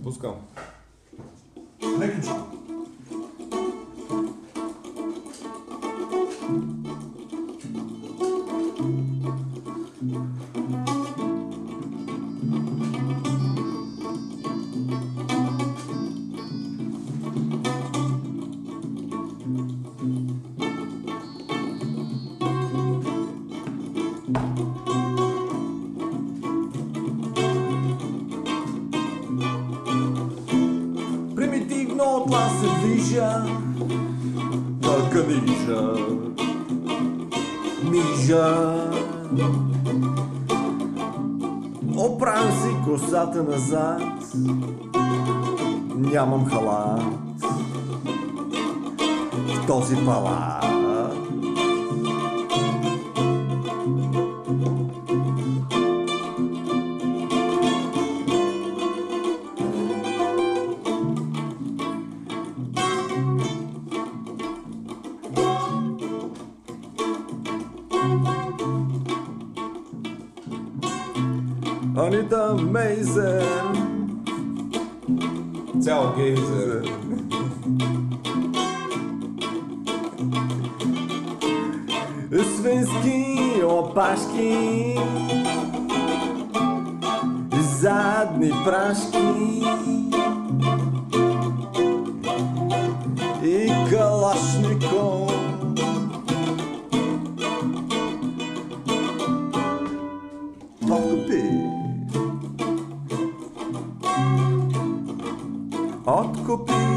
Buscão. Leque. От вас се движа Тъка нижа Мижа. Оправям си косата назад Нямам халат. В този палат On it amazing. Tell Gazer. Svenski opaszki Zadni praszki Otkopi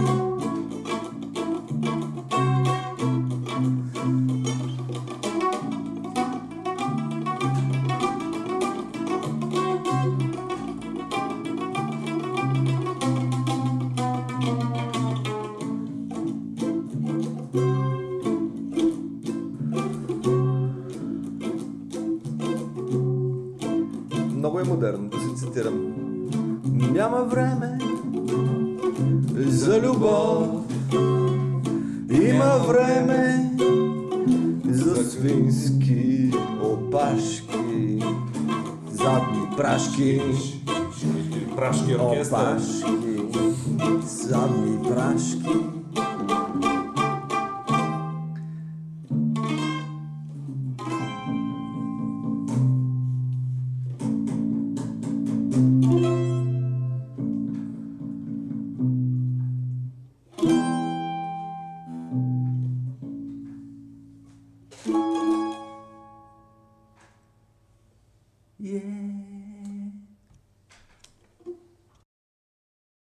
Много е модерно да се цитирам. Няма време за любов. Има време за свински опашки, задни прашки, Прашки опашки, задни прашки. 夜。